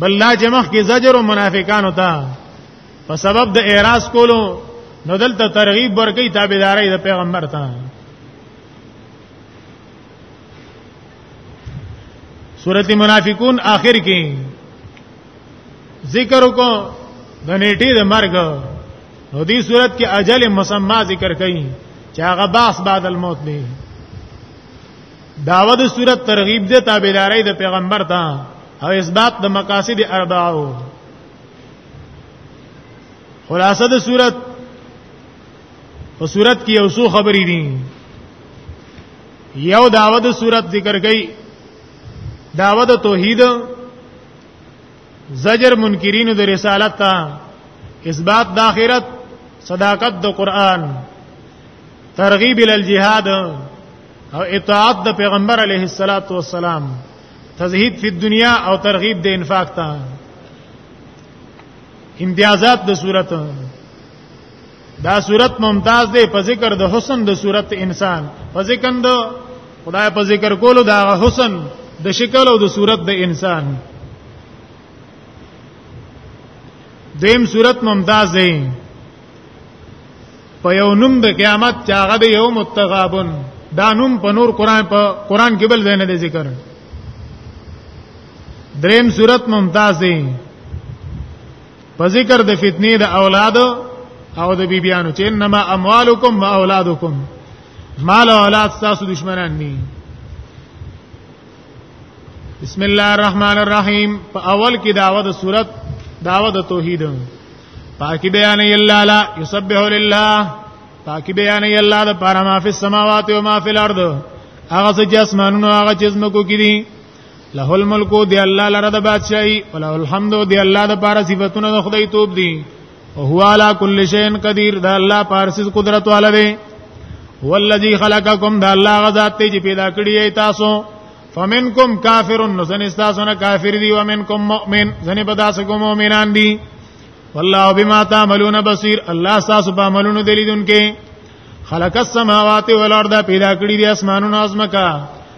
بل لا جمخ کې زجر او منافقان ہوتا په سبب د اعراض کولو ندل ته ترغیب ورکړي تابعداري د پیغمبر ته سورت منافقون آخر کې ذکر کو د نیټې د مرګ نو دې صورت کې اجل مسما ذکر کړي چې هغه باس بعد الموت دی داوود صورت ترغیب دې تابعداري د پیغمبر ته او اثبات د مقاصد اربعو خلاصه د صورت او صورت کې یو څو خبرې دي یو داوود صورت ذکر کړي داوود توحید زجر منکرین د رسالت ته اثبات د اخرت صداقت د قران ترغیب ال الجهاد او اطاعت د پیغمبر علیه الصلاۃ والسلام تزهید فی الدنیا او ترغیب د انفاق ته امتیازات د صورت دا صورت ممتاز دی په ذکر د حسن د صورت انسان په ذکر د خدای په ذکر کولو دا حسن د شکل او د صورت د انسان دیم صورت ممتاز دی په یو نوم د قیامت چې هغه د یوم التغابن دا نوم په نور قران په قران کې بل ځای نه دی ذکر دریم صورت ممتاز دی په ذکر د فتنې د اولاد او د بیبیانو چې انما اموالکم و اولادکم مال او اولاد تاسو دشمنان دي بسم الله الرحمن الرحیم په اول کې داوه د صورت داوه د توحید پاکی بیان الله لا یسبح لله پاکی بیان الله د پاره ما فی السماوات و ما فی الارض هغه چې اسمانونو هغه چې زمکو کې دي له الملک دی الله لره د بادشاہي وله الحمد دی الله د پاره صفاتونه د خدای توپ دي او هو علا کل شین قدیر دا الله پارسز قدرت والا دی هو الذی خلقکم دا الله غزاد ته چې پیدا کړی ای تاسو فمنکم کافر نسن تاسو نه کافر دی ومنکم مؤمن زنه بداسه کوم مؤمنان دی والله بما تعملون بصیر الله تاسو په عملونو دلیدونکې خلق السماوات والارض پیدا کړی دی اسمانونو ازمکا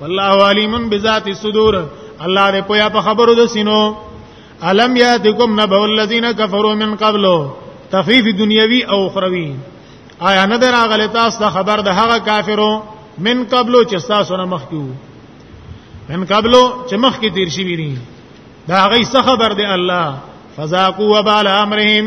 والله علیم بذات الصدور الله دې پویا په خبرو د سینو الم یاتکم نبأ الذین کفروا من قبل تخفیف دنیوی او اخروی آیا نه دراغله تاسو خبر د هغه کافرو من قبل چې تاسو نه مخکیو من قبل چې مخکې تیر شي ویری دا هغه څه خبر دی الله فذاقوا وبال امرهم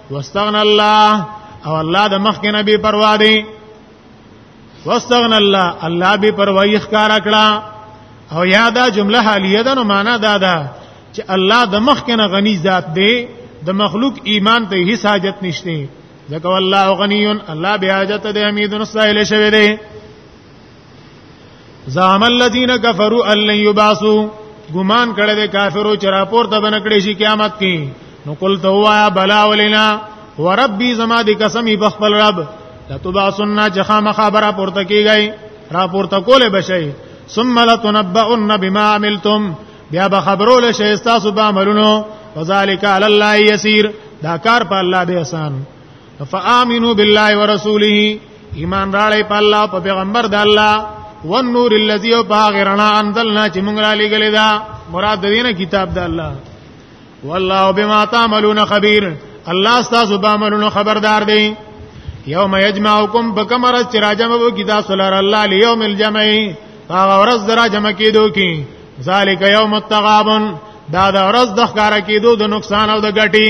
واستغنا الله او الله د مخ کې نبی پروا دی واستغنا الله الله به پروايي ښکارا کړه او یادا جمله حالیه ده نو معنا دا ده چې الله د مخ کې نه غني ذات دی د مخلوق ایمان ته هیڅ حاجت نشته ځکه والله غنی الله به حاجت دی حمید نو سائل شوی دی زعم الذين كفروا ان لن يبعثوا ګمان کړه د کافرو چې راپور ته بنکړې شي قیامت کې نو قل تو وایا بلا ولنا وربي زما دي قسم په خپل رب لتبعثن جخا مخابره پورته کیږي راپور ته کوله بشي ثم لتنبؤن بما عملتم بیا به خبرو له شي تاسو به عملونو وذالک علی الله یسیر دا کار په الله به آسان فآمنو بالله ورسوله ایمان راړی په الله په پیغمبر د الله والنور الذي باغرنا انزلنا چې موږ را لګلې دا مراد دینه کتاب د الله والله بما تعملون خبير الله تاسو به عملونو خبردار دی یوم یجمعکم بکمر چې راجم وو کی تاسو لار الله لیوم الجمع هغه ورځ درا جمع کیدو کی ذالک یوم التغابن دا د ورځ د ښکارا کیدو د نقصان او د ګټي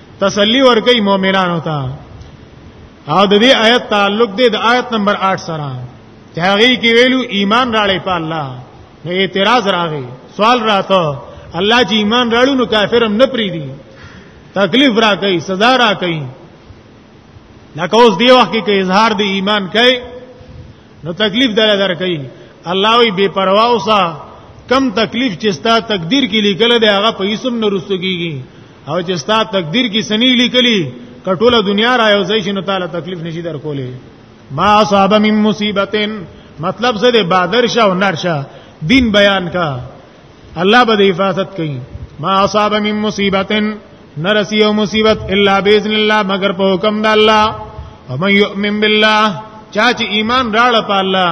تسلی ورکړي مؤمنانو ته او د دې آیت تعلق دی د آیت نمبر 8 سره چې هغه کې ویلو ایمان راړې په الله نو اعتراض راغی سوال راته الله چې ایمان راړو نو کافرم نه پری دي تکلیف را کوي سزا را کوي لکه اوس دی وخت کې اظهار دی ایمان کوي نو تکلیف دل در کوي الله وی بے پروا اوسه کم تکلیف چې ستا تقدیر کې لیکل دی هغه په اسم نه رسو کیږي او چې ستا تقدیر کې سنی لیکلی کټوله دنیا را یو ځای شنو تعالی تکلیف نشي در کولې ما اصحاب من مصیبتن مطلب څه دی بادر شه او نر شه دین بیان کا الله به حفاظت کوي ما اصحاب من مصیبتن نرسی او مصیبت الا باذن الله مگر په حکم د الله ومن یؤمن بالله چا چې ایمان راړ په الله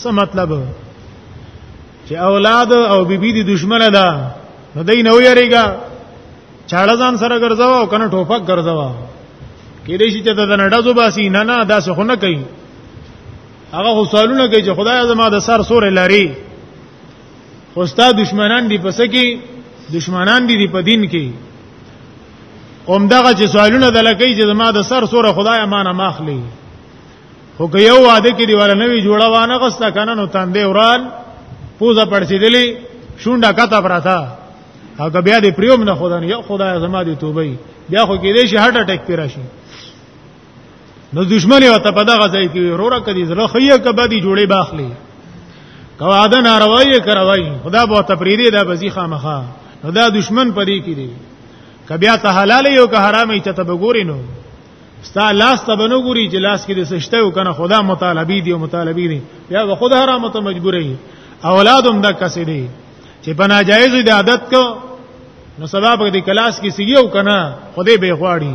څه مطلب چې اولاد او بیبي دي دشمنه ده نو دای نه ویریږي چاړه ځان سره ګرځاو او کنه ټوپک ګرځاو کې دې شي چې د نړزو باسي نه نه دا څه نه کوي هغه حسالونه کوي چې خدای زما د سر سور لري خو ستا دشمنان دی پس کې دشمنان دی په دین کې اوم دغه چې سوالونه دلکې چې زما د سر سور خدای امانه ماخلي خو که یو واده کې دی ولا نوی جوړه وانه غستا کنه نو تاندې وران پوزا پړسیدلی شونډه کته پراته هغه بیا دې پریوم نه خدای یو خدای زما دې توبه بیا خو کې دې شي هارت اٹیک پیرا شي نو دشمنی او ته په دغه ځای کې وروره کدي زړه خیه کبدي جوړې باخلي کواده ناروایي کروي خدا به تپریری دا بزی خامخه نو دا دشمن پرې کې دي کبیا ته حلال یو که حرام ای ته بګورینو ستا لاس ته بنو ګوري چې لاس کې د سشته او کنه خدا مطالبي دی او مطالبي دی یا به خود حرام ته مجبورې اولادم د کسې دی چې په ناجایز د عادت کو نو سبب دې کلاس کې سیږي او کنه خدای به غواړي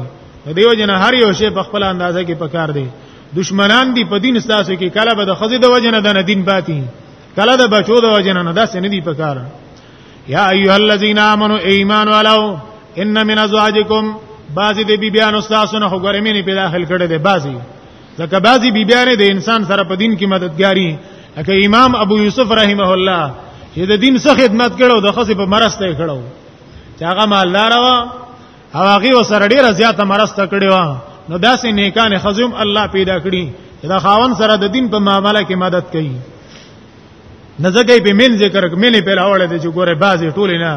دیو جن هر یو شی په خپل اندازه کې پکار دی دشمنان دی په دین ستاسو کې کله به د خزې د وجنه د دین باتی کله د بچو د وجنه نه داسې نه دی پکار یا ایها الذین آمنو ایمان ولو ان من ازواجکم بعضی دی بیبیان استادو نه غرمې نه په داخل کړي دي بعضی ځکه بعضی بیبیان د انسان سره په دین کې مددګاری لکه امام ابو یوسف رحمه الله چې د دین څخه خدمت کړو د خصې په مرسته کړو چې هغه مالدار و او هغه وسره ډیره زیاته مرسته کړې و نو داسې نیکانه خزم الله پیدا کړی دا خاون سره د دین په معاملې کې مدد کوي نه ځکه په من ذکر مې نه پیل اوله دي چې ګوره بازي ټول نه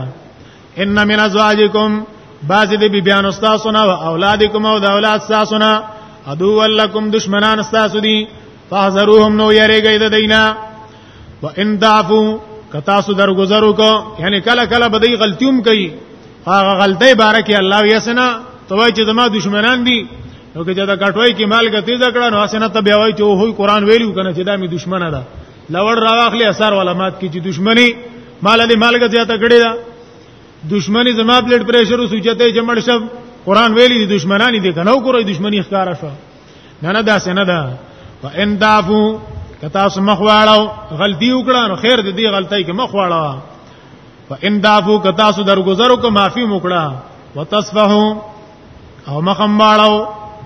ان من ازواجکم بازي دې بیان استاسو نه او اولادکم او د اولاد استاسو نه ادو ولکم دشمنان استاسو دي فاحذروهم نو یریږي د دینه وان دعفو کتا سو درگذرو کو یعنی کله کله بدی غلطیوم کوي هغه غلطی بارکه الله یسنا توای چې زما دشمنان دي نو که دا کټوي کې مال کې تیز کړه نو اسنه ته بیا وای چې وای قران ویلو کنه چې دا می دشمنه ده لوړ راواخلې اثر ولا مات کې چې دشمنی مال دې مال کې زیاته کړی دا دشمنی زما بلډ پريشر او سوچته جمړ شپ قران ویلي دي دشمنانی دي کنه کوی دشمنی ښکارا شو نه نه دا سن ده وان دافو کتا سم خواړو غلطي وکړه نو خیر دې دی غلطي کې مخ واړه وان دافو کتا سو درگذر کو معافي وکړه وتصفحو او مخم واړو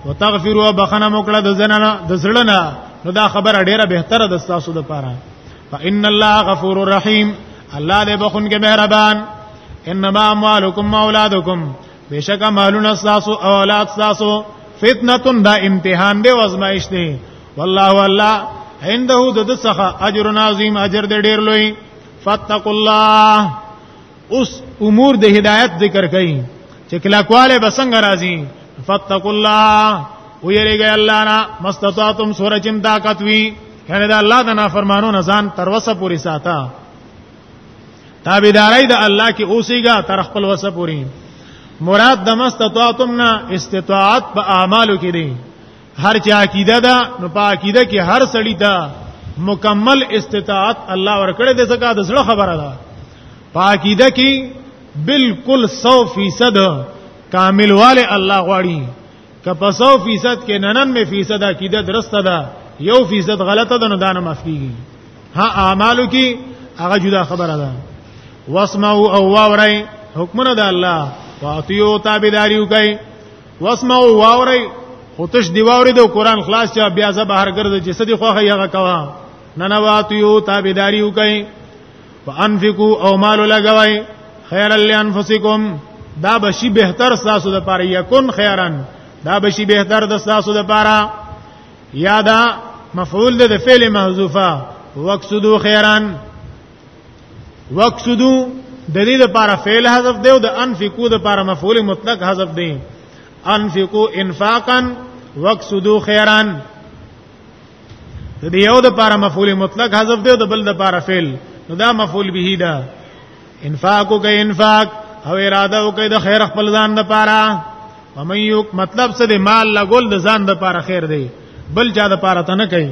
وتغفروا بخنه مکړه د زنانه د زړنه نو دا خبره ډیره بهتره ده تاسو د پاره فإن الله غفور رحیم الله دې بخون کې مهربان انما اموالکم اولادکم بشک مالون تاسو اولاد تاسو فتنه دا امتحان دی وازمایش دی والله والله عنده د څخه اجر عظیم اجر دې ډیر لوی فتقوا الله اوس امور د هدایت ذکر کړي چې کلاکواله بسنګ راځي فتقوا الله ویریږي الله نه مستطاعتم سورچم طاقت وی یعنی دا الله د نافرمانو نه ځان تر وسه پوری ساته تابعداري د الله کې اوسېګا تر خپل وسه پوری مراد د مستطاعتم نه استطاعت په اعمالو کې دی هر چې عقیده ده نو په عقیده کې هر سړی ده مکمل استطاعت الله ورکړي د زکات د زړه خبره ده په عقیده کې بالکل 100% کامل والے الله غواړي که په 100% کې 99% عقیده درسته ده یو فیصد غلطه ده نو دانه معاف کیږي ها اعمالو کې هغه جدا خبره ده واسمعوا او واورئ حکمونه د الله واطیعوا تابعداریو کوي واسمعوا واوري خو تش دی واوري دو قران خلاص چا بیا زه بهر ګرځي چې سدي خوخه یغه کوا نه نه واتیو تابعداریو کوي فانفقوا او مال لګوي خیر لانفسکم دا بشي بهتر ساسو د پاره یکون خیرن دا بشي بهتر د ساسو د پاره یادا مفعول د فعل محذوفه وقصدو خیرن وقصدو د دې لپاره فعل حذف دی او د انفقو لپاره مفعول مطلق حذف دی انفقو انفاقا وقصدو خیرا د یو د لپاره مفعول مطلق حذف دی او د بل د لپاره فعل نو دا مفعول به ده انفاقو کې انفاق او اراده او کې د خیر خپل ځان د لپاره ومن یو مطلب څه دی مال لګول د ځان د لپاره خیر دی بل چا د لپاره ته نه کوي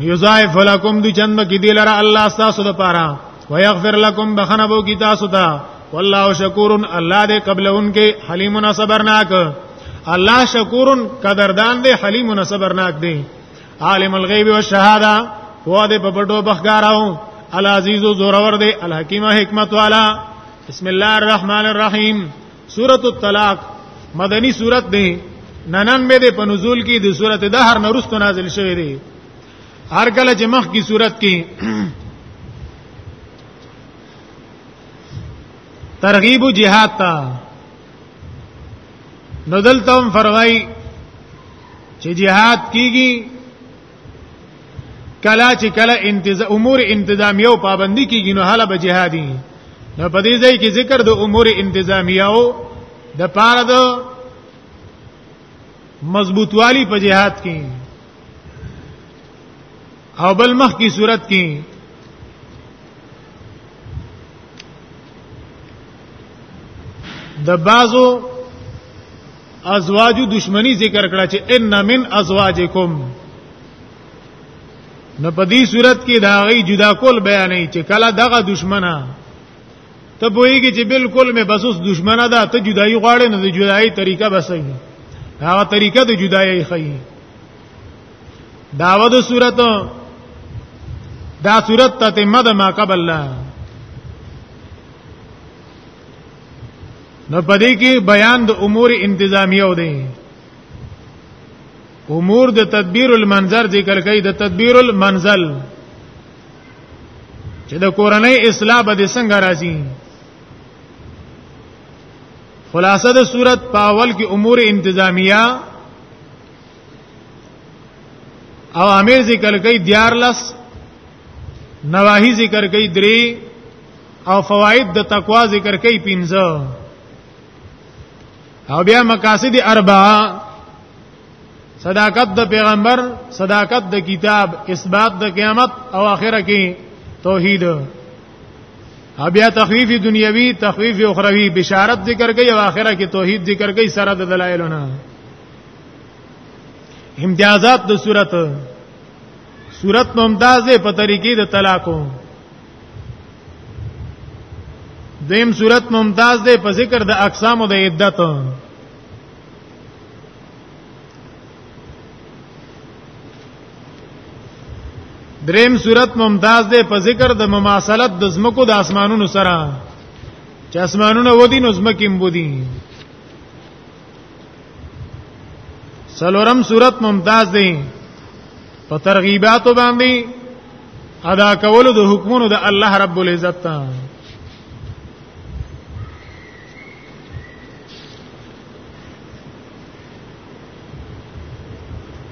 یضاعف لكم د چند بکی دی لره الله تاسو د پاره ويغفر لكم بخنه بو کی تاسو ته والله شکور الله دې قبل انکه حلیم صبرناک الله شکور قدردان دې حلیم صبرناک دې عالم الغیب والشهاده هو دې په پټو بخګاراو العزیز زورور دې الحکیم حکمت والا بسم الله الرحمن الرحیم سورۃ الطلاق مدنی سورۃ دی 99 د په نزول کې د سورۃ دهر نورستو نازل شوې دی هر کله چې مخ کی صورت کې ترغیب جهاد تا نو دلته فرمای چې جهاد کیږي کلا چې کلا انتظام امور انتظامیه او پابندي کیږي نو هله به جهادي نو په دې ځای کې ذکر د امور انتظامیه او د پاره د مضبوطوالی په جهاد کې او بل مخ کی صورت کې د بازو ازواج دشمنی ذکر کړه چې ان من ازواجکم نو په دې صورت کې دا غي جدا کول بیانې چې کله دغه دشمنه ته بوېږي چې بالکل مې بس اوس دشمنه ده ته جدایي غواړې نه د جدایي طریقه بسې هغه طریقه د جدایي خي داوه د صورت دا صورت ته مد ما قبل الله نو پدې کې بیان د امور انتظامیه و دی امور د تدبیر المنظر ذکر کوي د تدبیر المنزل چې د کورنۍ اصلاح به څنګه راځي خلاصه د صورت په اول کې امور انتظامیه او امیر ذکر کوي دیارلس نواهی ذکر کوي درې او فواید د تقوا ذکر کوي پنځه او بیا مقاصد اربعه صداقت د پیغمبر صداقت د کتاب اثبات د قیامت او اخره کې توحید بیا تخفیف دنیوی تخفیف اخروی بشارت ذکر کوي او اخره کې توحید ذکر کوي سره د دلایلونه امتیازات د صورت صورت ممتازه په طریقې د طلاقو دیم صورت ممتاز ده په ذکر د اقسام د عدت دریم صورت ممتاز ده په ذکر د مماثلت د زمکو د اسمانونو سره چې اسمانونه ودی نو زمکه هم ودی سلورم صورت ممتاز دی په ترغیبات باندې ادا کولو د حکمونو د الله رب العزت ته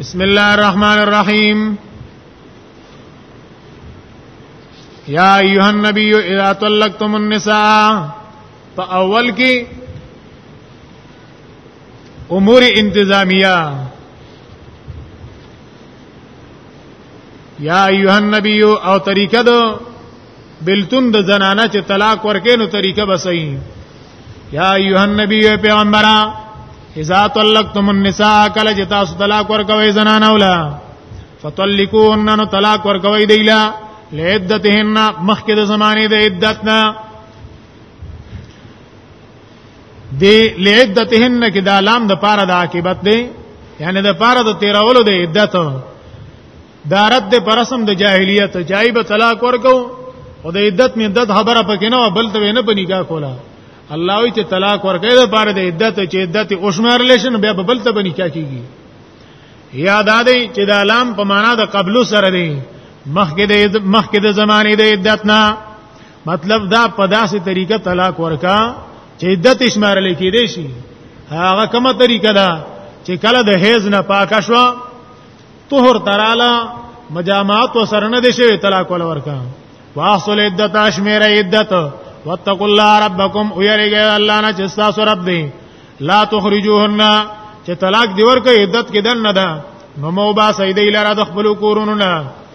بسم الله الرحمن الرحيم يا أيها النبي إذا طلقتم النساء په اول کې امور انتظامیه یا ایها النبی او طریقه دو بلتون د زنانه چې طلاق ورکې نو طریقه بسئی یا ایها النبی پیغمبره اذا طلقتم النساء کله چې تاسو طلاق ورکوي زنانه ولا فطلقوهن نو طلاق ورکوي دیلا لعدتهن مخکې د زمانه د عدتنا دی لعدتهن کې دا لام د پاره د عاقبت دی یعنی د پاره د تیرولو د عدت دا رد د پرسم د جاهلیت چای به طلاق ورکو او د عدت می عدت خبره پکې نه بل ته نه په نکاح کولا الله وی چې طلاق ورکې د پاره د عدت چې عدت اوشمار لیشن بیا بل ته په نکاح کیږي یاد ادي چې دا لام په معنا د قبل سره دی مخکې د مخکې د زمانه د عدت نه مطلب دا په داسې طریقه طلاق ورکا چې عدت شمارل کېدې شي هغه کومه طریقه ده چې کله د هیز نه پاک شو طهر تراله مجامعات وسره نه دي شوی طلاق ول ورکا واصل عدت اشمیر عدت واتقوا الله ربکم او یریګه الله نه چې تاسو رب دی لا تخرجوهن چې طلاق دی ورکه عدت کې دن نه ده نو مو با سیدی لره د خپل کورونو نه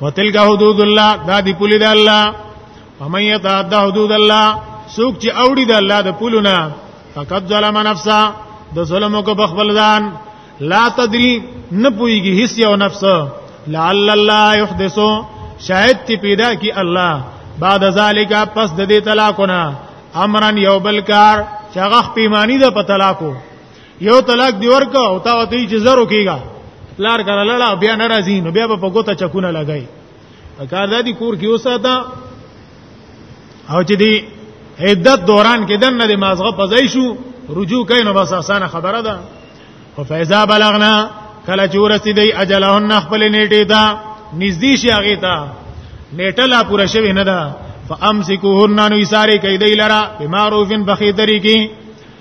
وتلک حدود الله دا دی پولی د الله ومن يتعدى حدود الله سوق چې اوړي د الله د پولونه فقط ظلم نفسه د ظلم کو بخبل ځان لا تدري نه پويږي هیڅ یو نفس لعل الله يحدثو شاید تی پیدا کی الله بعد ذالک پس د دې طلاقونه امرن یو بل کار چې هغه پیمانی د پتلاکو یو طلاق دی ورکا او تا وتی چې زرو کیګا لار کړه لړا بیا ناراضی نو بیا په ګوته چکونه لګای کار دادی کور کې وساته او چې دی عدت دوران کې دنه د مازغه پځای شو رجوع کین نو بس اسانه خبره ده او فیضا بلغنا کله چې ورسیدي اجلهن خپل نیټه دا نږدې شي هغه ته نیټه لا پوره شوی نه ده فامسکوهن نو ایثاری کیدای لرا بمعروفن بخی طریقې